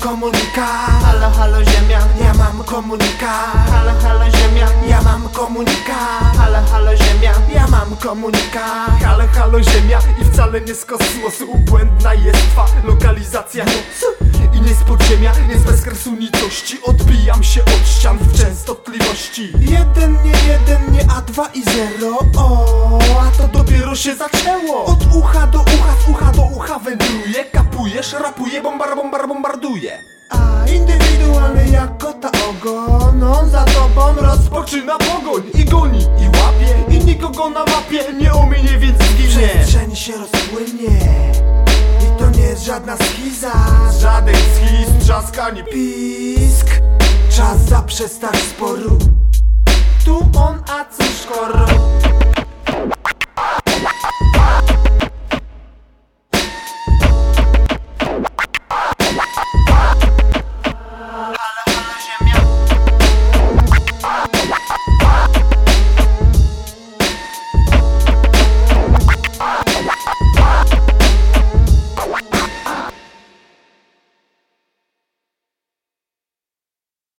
komunikat, halo, halo ziemian, ja mam komunikat, halo, halo ziemian, ja mam komunikat, halo, halo mam komunikat. Halo, halo ziemia i wcale nie z kosmosu. Błędna jest twa lokalizacja. I nie z podziemia, nie z bezkresu nicości Odbijam się od ścian w częstotliwości. Jeden, nie jeden, nie a dwa i zero. O, a to dopiero się zaczęło. Od ucha do ucha, z ucha do ucha wędruje Kapujesz, rapuje, bombar, bombar, a indywidualny jak kota ogon. On za tobą rozpoczyna pogoń I goni, nikogo na mapie nie więc zginie Przestrzeń się rozpłynie. I to nie jest żadna schiza Żaden schiz, trzask ani pisk. Czas zaprzestać sporu. Tu on, a cóż koro